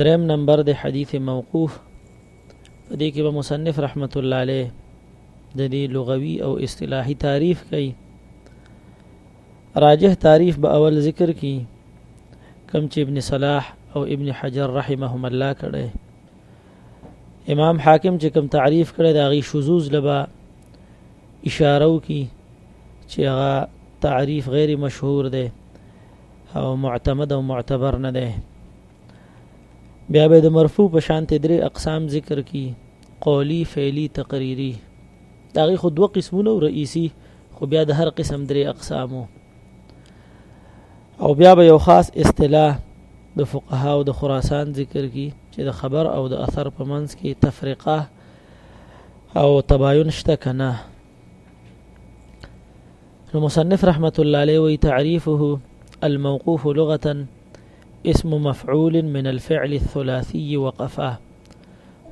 دریم نمبر د حدیث موقوف په دې کې به مصنف رحمت الله علیه د دې لغوي او اصطلاحي تعریف کوي راجح تعریف به اول ذکر کی کم چې ابن صلاح او ابن حجر رحمهم الله کړي امام حاکم چې کم تعریف کړي دا غي شذوز لبا اشاره وکي چې هغه تعریف غیر مشهور دی او معتمد او معتبر نه ده بیا به د مرفوع په شان ته درې اقسام ذکر کی قولی فعلی تقریری دا غي خو دوه قسمونه او رئیسی خو بیا د هر قسم درې اقسامو او بیا به یو خاص اصطلاح د فقها او د خراسان ذکر کی چې د خبر او د اثر په منځ کې تفریقه او تباین شته کنه نو مصنف رحمت الله علیه وی تعریفه الموقوف لغه اسم مفعول من الفعل الثلاثي وقفاه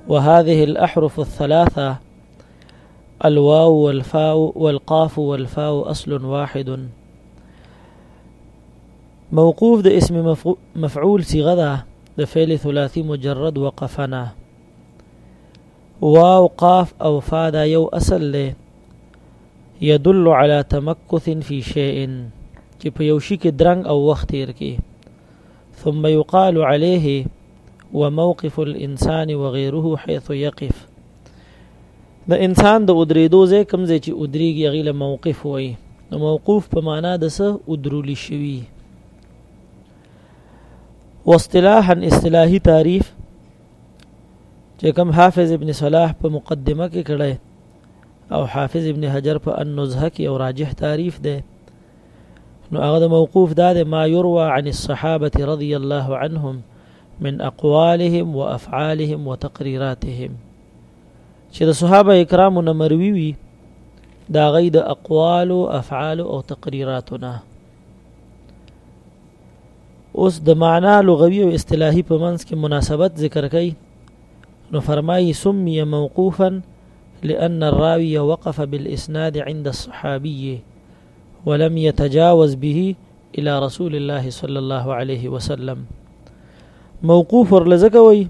وهذه الأحرف الثلاثة الواو والفاء والقاف والفاء أصل واحد موقوف د اسم مفعول صيغه ده د فعل ثلاثي مجرد وقفنا واو قاف او فا دا یو اصل دی يدل على تمكث في شيء چې په یو شي کې درنګ او وخت تیر کی ثم يقال عليه وموقف الانسان وغيره حيث يقف د انسان د ادریدو ځای کوم ځای چې ادریږي هغه له موقف وای نو موقوف په معنا د څه ادرول شوی واصطلاحا اصطلاحي تعریف چې کوم حافظ ابن صلاح په مقدمه کې کړی او حافظ ابن حجر په النزهه کې او راجح تعریف ده نو هغه د موقوف دا ده ما يروى عن الصحابه رضي الله عنهم من اقوالهم وافعالهم وتقريراتهم چې د صحابه کرامو نه مروي وي دا غي د اقوال او افعال او تقريراتنا اوس د معنا لغوي او اصطلاحي په منځ کې مناسبت ذکر کوي نو فرمایي سمي موقوفا لأن الراوي وقف بالإسناد عند الصحابي ولم يتجاوز به إلى رسول الله صلى الله عليه وسلم موقوف ورلزکوي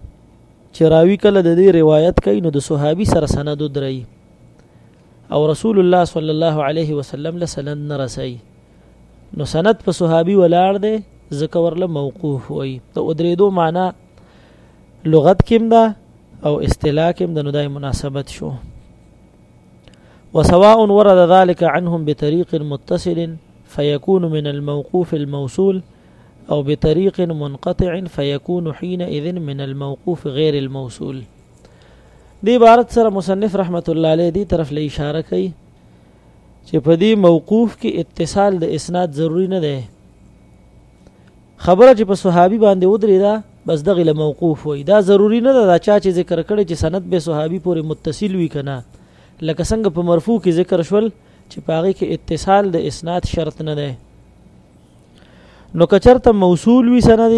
چې راوي کله د دې روایت کوي نو د صحابي سره سند دري او رسول الله صلی الله علیه وسلم له سند نه رسي نو سند په صحابي ولاړ دی ځکه ورله موقوف وي د ادریدو معنی لغت کېم ده او اصطلاح کېم د ندای مناسبت شو وسواء ورد ذلك عنهم بطريق متصل فيكون من الموقوف الموصول أو بطريق منقطع فيكون حينئذ من الموقوف غير الموصول دی عبارت سره مصنف رحمت الله علیه دی طرف له اشاره کوي چې په دې موقوف کې اتصال د اسناد ضروری نه دی خبره چې په صحابي باندې ودرې ده بس دغه له موقوف وي دا ضروری نه ده دا چا چې ذکر کړي چې سند به صحابي پورې متصل وي کنه لکه څنګه په مرفوع کې ذکر شول چې پاغه کې اتصال د اسناد شرط نه ده نو کچرته موصول وي سند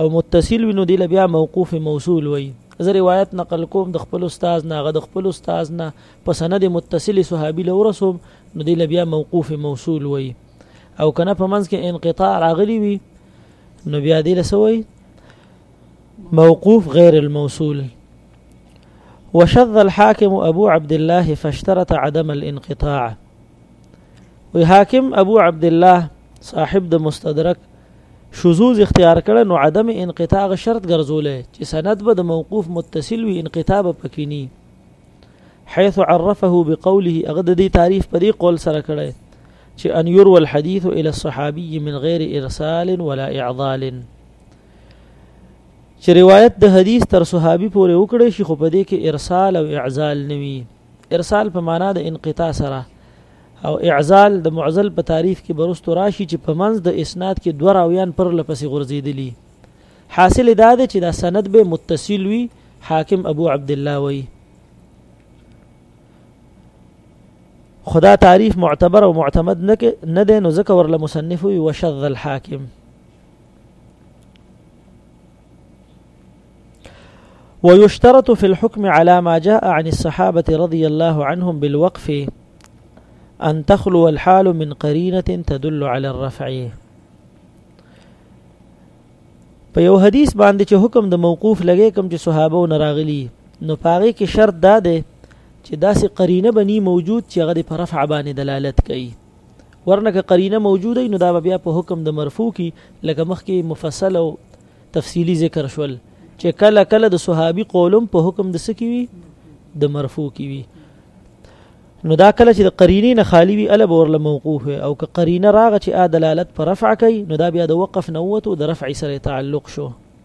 او متصل وي نو دی بیا موقوف موصول وي زه روایت نقل کوم د خپل استاد نه غد خپل استاد نه په سند متصل صحابي له ورسوم نو دی بیا موقوف موصول وي او کنه په منځ کې انقطاع راغلی وي نو بیا دی لسوي موقوف غیر الموصول وشذ الحاكم أبو عبد الله فاشترط عدم الانقطاع وی حاکم ابو عبد الله صاحب د مستدرک شذوز اختیار کړه نو عدم انقطاع شرط ګرځولې چې سند به د موقوف متصل وي انقطاع به پکې ني حيث عرفه بقوله اغد دي تعریف پرې قول سره کړه چې ان يروى الحديث الى الصحابي من غير ارسال ولا اعضال چې روایت د حدیث تر صحابي پورې وکړي شي خو په دې کې ارسال او اعزال نوي ارسال په معنا د انقطاع سره او اعزال د معزل په تعریف کې برستو راشي چې په منځ د اسناد کې دوه راویان پر لپسې غورځېدلي حاصل دا دی چې دا سند به متصل وي حاکم ابو عبد الله وي خدا تعریف معتبر او معتمد نه نه دی نو ځکه ورله مصنف وي وشذ الحاکم ويشترط في الحكم على ما جاء عن الصحابة رضي الله عنهم بالوقف أن تخلو الحال من قرينة تدل على الرفع په یو حدیث باندې چې حکم د موقوف لګې کوم چې صحابه و نراغلی نو پاره کې شرط دا دی چې داسې قرینه بنی موجود چې هغه پر رفع باندې دلالت کوي ورنه که قرینه موجوده نو دا بیا په حکم د مرفوع کی لکه مخکې مفصل او تفصیلی ذکر شول چې کله کله د صحابي قولم په حکم د سکی وي د مرفوع کی وي نو دا کله چې د قرینې نه خالی وي الا ورله موقوف او که قرینه راغه چې ا دلالت پر رفع کوي نو دا بیا د وقف نوته د رفع سره تعلق شو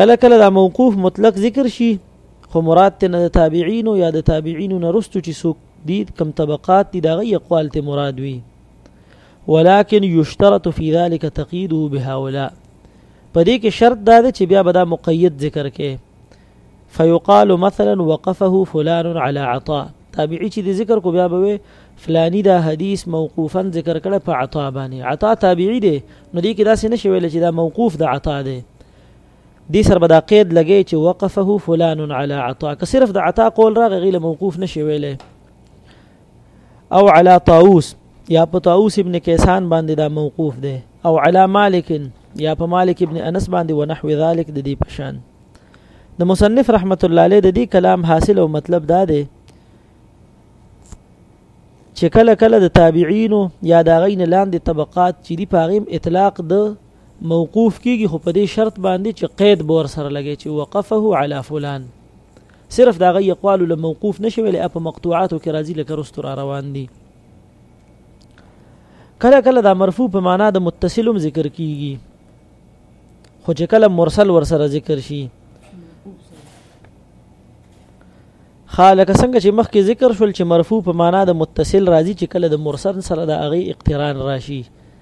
کله کله دا موقوف مطلق ذکر شي خو مراد ته نه د تابعین یا د تابعین نه رستو چې څوک دي کم طبقات دي دغه اقوال ته مراد وي ولكن يشترط في ذلك تقييده بهؤلاء په دې کې شرط دا دی چې بیا به دا مقید ذکر کې فيقال مثلا وقفه فلان على عطاء تابعی چې ذکر کو بیا به فلانی دا حدیث موقوفا ذکر کړه په عطا باندې عطا تابعی دی نو دې کې دا څه نشویل چې دا موقوف د عطا دی دي سر بدا قید لګی چې وقفه فلان على عطا که صرف د عطا قول راغی غیله موقوف نشي ویلې او على طاووس یا په طاووس ابن کیسان باندې دا موقوف دی او على مالک یا په مالک ابن انس باندې ونحو ذلك د دې پشان د مصنف رحمت الله علیه د دې کلام حاصل او مطلب دا دی چې کله کله د تابعینو یا د غین لاندې طبقات چې دی پاغیم اطلاق د موقوف کیږي خو په دې شرط باندې چې قید به ورسره لګي چې وقفه علی فلان صرف دا غي اقوال له موقوف نشي ویل اپ مقطوعاتو کې راځي لکه رستو را روان دي کله کله دا مرفوع په معنا د متصلم ذکر کیږي خو چې کله مرسل ورسره ذکر شي خالک څنګه چې مخکې ذکر شول چې مرفوع په معنا د متصل راځي چې کله د مرسل سره د اغه اقتران راشي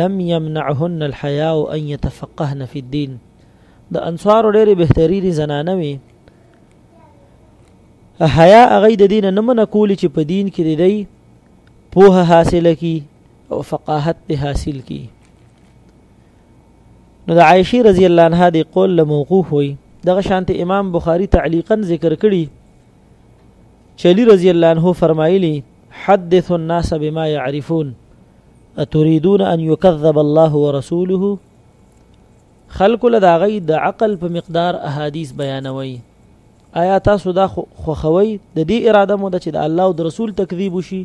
لم يمنعهن الحياء ان يتفقهن في الدين د انصارو ډېرې بهترینې زنانه وي حیا هغه د دین نه منه کولی چې په دین کې دی پوهه حاصله کی او فقاهت په حاصل کی نو د عائشه رضی الله عنها دی قول له موقوف وي دغه شانت امام بخاری تعلیقا ذکر کړي چلی رضی الله عنه فرمایلی حدث الناس بما يعرفون اتريدون ان يكذب الله ورسوله خلق له دا غي د عقل په مقدار احادیث بیانوي آیا تاسو دا خوخوي د دې اراده مو ده چې د الله او د رسول تکذیب وشي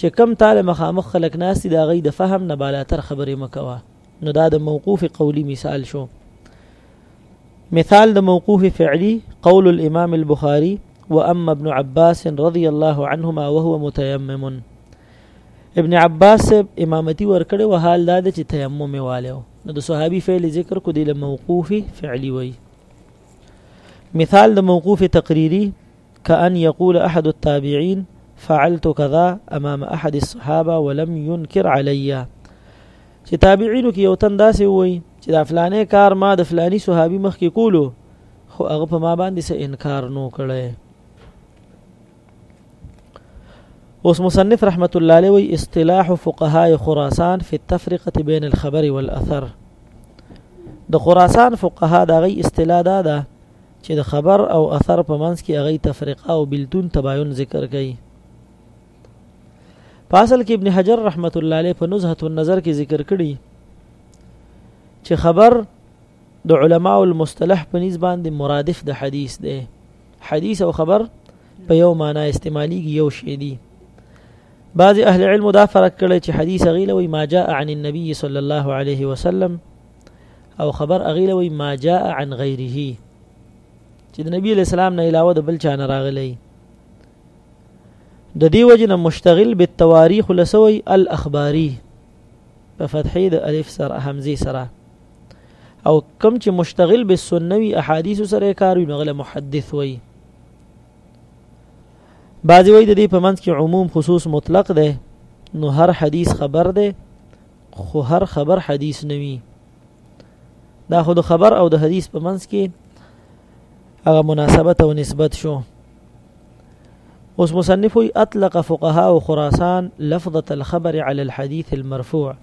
چې کم تعالی مخامخ خلق ناس دا غي د فهم نه بالا تر خبرې مکوا نو دا د موقوف قولی مثال شو مثال د موقوف فعلی قول الامام البخاری واما ابن عباس رضی الله عنهما وهو متيمم ابن عباس صاحب امامتي ورکړي و حال دا چې تیمم والو نو د صحابي فعل ذکر کو دی له موقوف فعلی وای مثال د موقوف تقریری کأن یقول احد التابعین فعلت كذا امام احد الصحابه ولم ينكر علي چې تابعینو کې یو تن داسې وای چې د فلانې کار ما د فلانی صحابي مخ کې کولو خو هغه په ما باندې څه انکار نو کړی اوس مصنف رحمت الله علیه وی اصطلاح فقهاء خراسان فی التفرقه بین الخبر والاثر د خراسان فقها دا غي اصطلاح دا ده چې د خبر او اثر په منځ کې هغه تفرقه او بلتون تباین ذکر کړي پاسل کې ابن حجر رحمت الله علیه په نزهه النظر کې ذکر کړي چې خبر د علماء المصطلح په نسبت باندې مرادف د حدیث دی حدیث او خبر په یو معنا استعمالیږي یو شی دی بعض اهل علم دا فرق کړی چې حدیث غیله وی ما جاء عن النبي صلی الله علیه وسلم او خبر غیله وی ما جاء عن غیره چې د نبی اسلام نه علاوه د بل چا نه راغلی د دې وجه نه مشتغل بالتواریخ لسوي الاخباری په فتحې د الف سره همزه سره او کم چې مشتغل به سنوي احادیث سره کار وي نغله محدث وي بعضی وای د دې په منځ کې عموم خصوص مطلق ده نو هر حدیث خبر ده خو هر خبر حدیث نوي دا خو د خبر او د حدیث په منځ کې هغه مناسبت او نسبت شو اوس مصنف وی اطلق فقهاء خراسان لفظه الخبر على الحديث المرفوع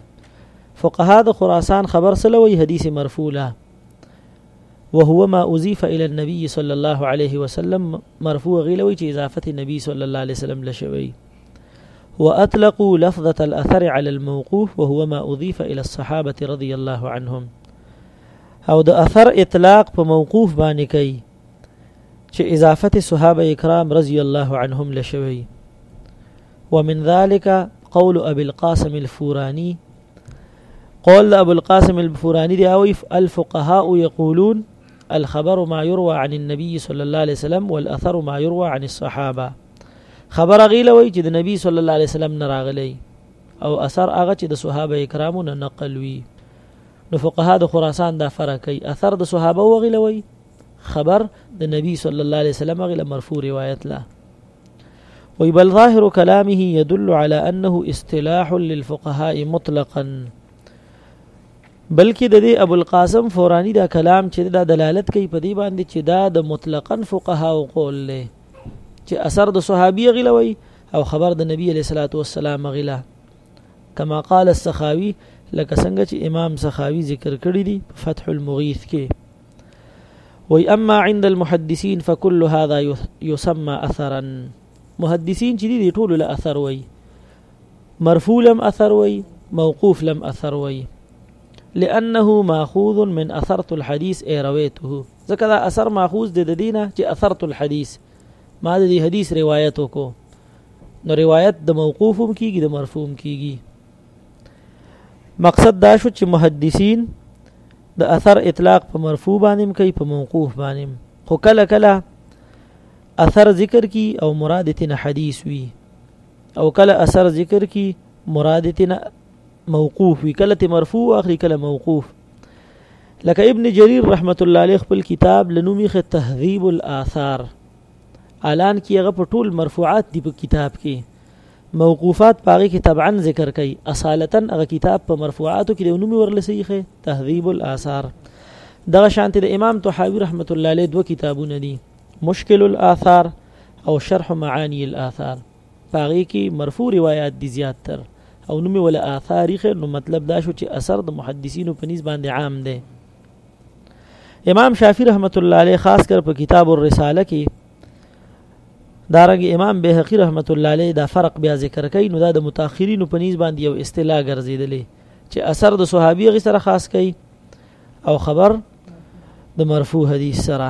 فقهاء خراسان خبر سلوي حديث مرفوع له وهو ما اضيف الى النبي صلى الله عليه وسلم مرفوع غلوي چې اضافه نبی صلى الله عليه وسلم لشوي واطلقوا لفظه الاثر على الموقوف وهو ما اضيف الى الصحابه رضي الله عنهم او د اثر اطلاق په موقوف باندې کوي چې اضافت صحابه کرام رضی الله عنهم لشوي ومن ذلك قول ابي القاسم الفوراني قول ابو القاسم الفوراني دی او الفقهاء يقولون الخبر ما يروى عن النبي صلى الله عليه وسلم والاثر ما يروى عن الصحابه خبر غیله وی چې د نبی صلی الله علیه وسلم نه راغلی او اثر هغه چې د صحابه کرامو نه نقل وی نو فقها د خراسان دا فرق کوي اثر د صحابه وغیله وي خبر د نبی صلی الله علیه وسلم غیله مرفوع روایت لا وی بل ظاهر کلامه يدل على انه اصطلاح للفقهاء مطلقا بلکې د دې ابو القاسم فورانی دا کلام چې دا دلالت کوي په دې باندې چې دا د مطلقاً فقها او قول له چې اثر د صحابي غلوي او خبر د نبی علیه الصلاۃ والسلام غلا کما قال السخاوي لکه څنګه چې امام سخاوي ذکر کړی دی په فتح المغیث کې وی اما عند المحدثين فكل هذا يسمى اثرا محدثين چې دي ټول له اثر وی مرفوع لم اثر وی موقوف لم اثر وی لانه ماخوذ من اثرت الحديث اي رويته ځکه دا اثر ماخوذ د دینه چې اثرت الحديث ما د دې حدیث روایت وکړو نو روایت د موقوف هم کیږي د مرفوع هم کیږي مقصد دا شو چې محدثین د اثر اطلاق په مرفوع باندې کوي په موقوف باندې خو کله کله اثر ذکر کی او مراد تینا حدیث وی او کله اثر ذکر کی مراد تینا موقوف وی کله ته مرفوع اخري کله موقوف لکه ابن جریر رحمت الله علیه خپل کتاب لنومی خ تهذیب الاثار الان کې هغه په ټول مرفوعات دی په کتاب کې موقوفات پاغي کې طبعا ذکر کوي اصالتا هغه کتاب په مرفوعاتو کې د نومي ورلسي خه تهذیب الاثار دغه شانته د امام طحاوی رحمت الله علیه دوه کتابونه دي مشکل الاثار او شرح معانی الاثار په هغې کې مرفوع روایات دي زیات تر او نومې ولا آثار خیر نو مطلب دا شو چې اثر د محدثینو په نسبت باندې عام دی امام شافعي رحمت الله علیه خاص کر په کتاب الرساله کې دارنګ امام بهقي رحمت الله علیه دا فرق بیا ذکر کوي نو دا د متأخرینو په نسبت باندې یو اصطلاح ګرځیدلې چې اثر د صحابي غي سره خاص کوي او خبر د مرفوع حدیث سره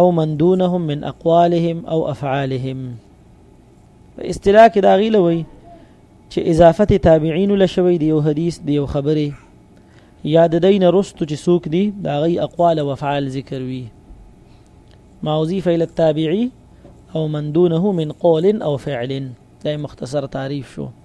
او من دونهم من اقوالهم او افعالهم په اصطلاح کې دا غیله وي چې اضافت تابعین له شوی دی یو حدیث دی یو خبره یا د دین رستو چې سوک دی دا غي اقوال او افعال ذکر وي ما اضيف الى التابعي او من دونه من قول او فعل دا مختصر تعریف شو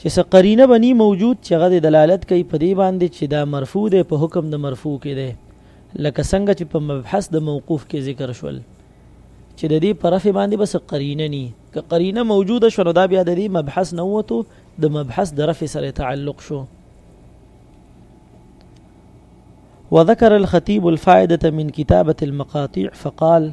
چې څه قرینه به نی موجود چې هغه دې دلالت کوي په دې باندې چې دا مرفوع دی په حکم د مرفوع کې دی لکه څنګه چې په مبحث د موقوف کې ذکر شول چې د دې په رفع باندې بس قرینه ني که قرینه موجوده شنو دا بیا د دې مبحث نه وته د مبحث د رفع سره تعلق شو وذكر الخطيب الفائدة من كتابة المقاطيع فقال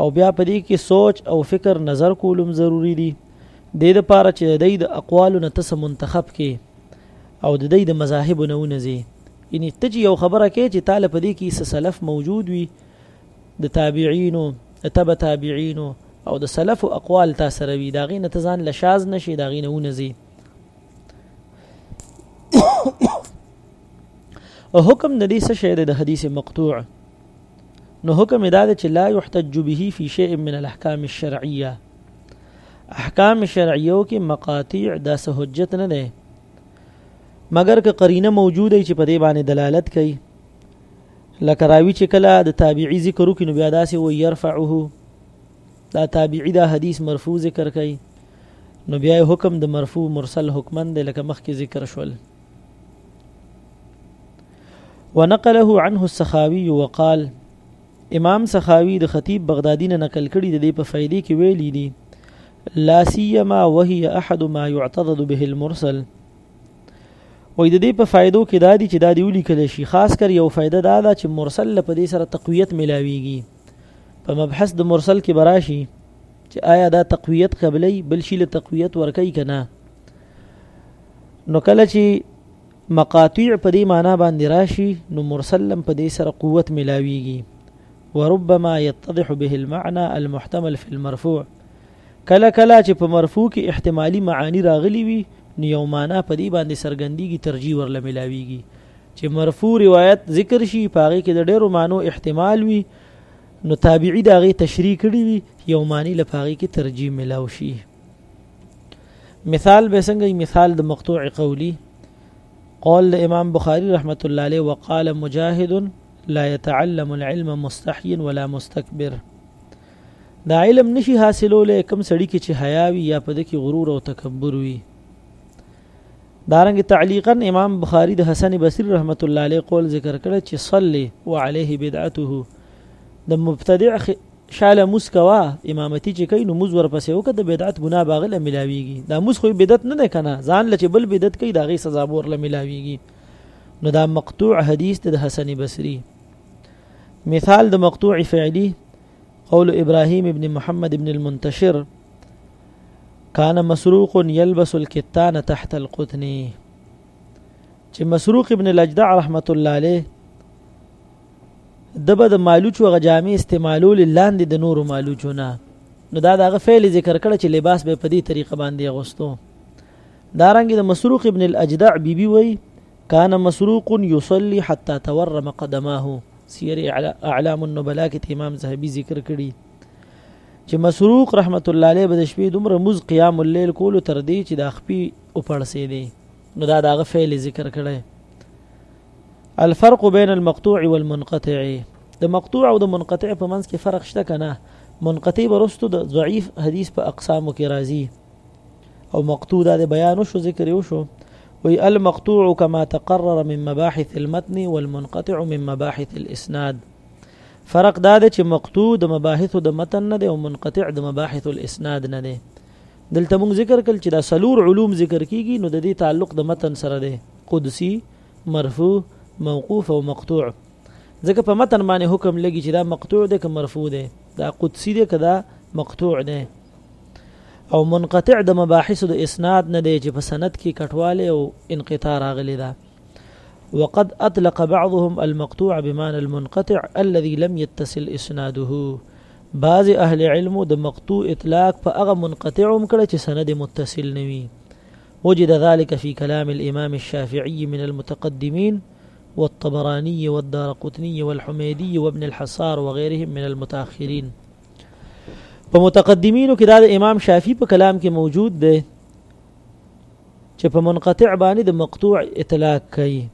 او بیا په دې کې سوچ او فکر نظر کولم ضروری دي د دې لپاره چې د دې د اقوالو نه تاسو منتخب کې او د دې د مذاهب نه ونځي یعنی ته چې یو خبره کې چې طالب دې کې څه سلف موجود وي د تابعینو تبع تابعینو او د سلف او اقوال تا سره وي دا غي نه تزان لشاز نشي دا غي نه ونځي او حکم د دې څه شی د حدیث مقطوع نو حکم یې دا دی چې لا یحتج به فی شیء من الاحکام الشرعیه احکام شرعیو کې مقاطع داسې حجت نه دی مګر که قرینه موجوده چې په دې باندې دلالت کوي لکه راوی چې کله د تابعی ذکر وکړي نو بیا داسې و يرفعه دا تابعی دا حدیث مرفوع ذکر کوي نو بیا حکم د مرفوع مرسل حکمن دی لکه مخکې ذکر شول ونقله عنه السخاوي وقال امام سخاوي د خطيب بغدادي نه نقل کړي د دې په فائدې کې ویلي دي لا سيما وهي احد ما يعتضد به المرسل وې د دې په فائدو کې دا دي چې دا دی ولي کله شي خاص کر یو فائدہ دا ده چې مرسل په دې سره تقویت ملاويږي په مبحث د مرسل کې براشي چې آیا دا تقویت قبلې بل شي له تقویت ورکې کنه نو کله چې مقاطيع په دې معنی باندې راشي نو مرسل هم په دې سره قوت ملاويږي وربما يتضح به المعنى المحتمل في المرفوع کله کله چې په مرفوع کې احتمالي معانی راغلي وي نو یو معنا په دې باندې سرګندېږي ترجیح ورله ملاويږي چې مرفوع روایت ذکر شي پاغه کې د ډېرو مانو احتمال وي نو تابعی دا غي تشریح کړي وي یو معنی لپاره کې ترجیح ملاو شي مثال به څنګه مثال د مقطوع قولی قول د امام بخاری رحمت الله علیه وقال مجاهد لا يتعلم العلم مستحي ولا مستكبر دا علم نشي حاصلولې کم سړی کې چې حیا وي یا پد کې غرور او تکبر وي دارنګ تعلیقا امام بخاری د حسن بصری رحمت الله علیه قول ذکر کړ چې صلی وعليه بدعته د مبتدع شاله موس کوا امامتي چې کوي نو موز ورپسې وکړه د بدعت ګناه به هغه له ملاویږي دا موس خو بدعت نه دی که نه ځان له چې بل بدعت کوي د هغې سزا به ورله ملاویږي نو دا مقطوع حدیث د حسن بصري مثال د مقطوع فعلی قول ابراهيم ابن محمد ابن المنتشر كان مسروق يلبس الكتان تحت القطن چې مسروق ابن لجدع رحمت الله عليه دبه د مالوچو غ جامې استعمالول لاندې د نورو مالوچو نه نو دا دغه فعل ذکر کړ چې لباس به په دې طریقه باندې غوستو دارنګ د مسروق ابن الاجدع بیبي بی وای کان مسروق یصلی حتا تورم قدماه سیر اعلام النبلاء کې امام زهبي ذکر کړي چې مسروق رحمت الله علیه به د شپې دومره مز قیام الليل کولو تر دې چې د خپې او پړسې دي نو دا دغه فعل ذکر کړي الفرق بين المقطوع والمنقطع د مقطوع او د منقطع په منځ کې فرق شته کنه منقطع برستو د ضعیف حدیث په اقسامو کې راځي او مقطوع دا د بیان شو ذکر یو شو وی المقطوع كما تقرر من مباحث المتن والمنقطع من مباحث الاسناد فرق دا دی چې مقطوع د مباحث د متن نه دی او منقطع د مباحث الاسناد نه دی دلته موږ ذکر کړل چې دا سلور علوم ذکر کیږي نو د دې تعلق د متن سره دی قدسی مرفوع موقوف او مقطوع ځکه په متن باندې حکم لګي چې دا مقطوع دی که مرفوع دی دا قدسی دی که دا مقطوع دی او منقطع د مباحث د اسناد نه دی چې په سند کې کټواله او انقطاع راغلی ده وقد اطلق بعضهم المقطوع بمعنى المنقطع الذي لم يتصل اسناده بعضې اهل علمو د مقطوع اطلاق په هغه منقطع هم کړی چې سند متصل نه وي وجد ذلك في كلام الإمام الشافعي من المتقدمين والطبراني والدار قطني والحميدي وابن الحصار وغيرهم من المتأخرين په متقدمینو کې دا د امام شافعي په کلام کې موجود دی چې په منقطع باندې د مقطوع اطلاق کوي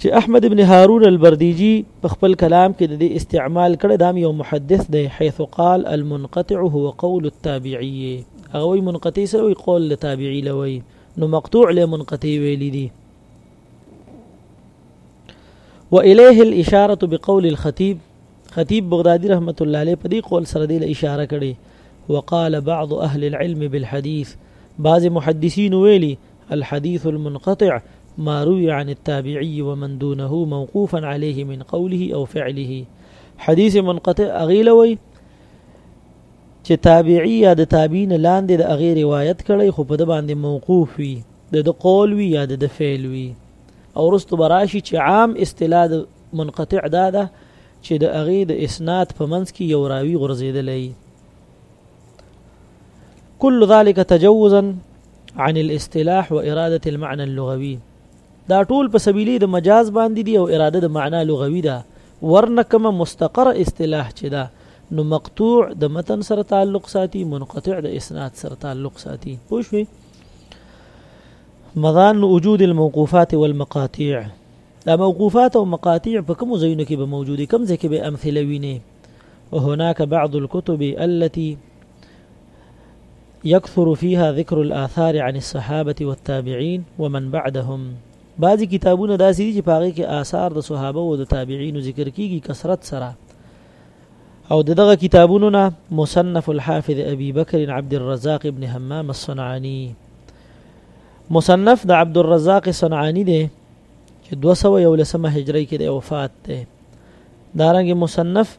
چې احمد ابن هارون البردیجی په خپل کلام کې د دې استعمال کړی دا یو محدث دی حيث قال المنقطع هو قول التابعي هغه منقطع سره وي قول التابعي لوي نو مقطوع له منقطع ویل دي وإليه الإشارة بقول الخطيب خطيب بغدادي رحمة الله عليه په دې قول سره دی له اشاره کړي وقال بعض أهل العلم بالحديث بعض محدثين ویلي الحديث المنقطع ما روي عن التابعي ومن دونه موقوفا عليه من قوله او فعله حديث منقطع اغيله وي چې تابعي یا د تابعین لاندې د اغه روایت کړي خو په د باندې موقوف وي د د قول وي یا د فعل وي او رستو براشي چې عام اصطلاح منقطع دا ده چې د اغه د اسناد په منځ کې یو راوي غرزیدلې کل ذلك تجوزا عن الاصطلاح واراده المعنى اللغوي دا ټول په سبيلي د مجاز باندې دي او اراده د معنا لغوي ده ورنه کومه مستقر اصطلاح چې ده نو مقطوع د متن سره تعلق ساتي منقطع د اسناد سره تعلق ساتي پوه شوي مضان وجود الموقوفات والمقاطيع دا موقوفات او مقاطيع په کوم ځایونو کې به موجودي کوم ځای کې به امثله ویني وهناك بعض الكتب التي يكثر فيها ذكر الاثار عن الصحابه والتابعين ومن بعدهم بعضی کتابونه داسې دي چې پاغي کې آثار د صحابه او د تابعین ذکر کیږي کثرت سره او دغه کتابونو نه مصنف الحافظ ابي بکر عبد الرزاق ابن همام الصنعاني مصنف د عبد الرزاق صنعاني دی چې 211 هجری کې د وفات ده دارنګ مصنف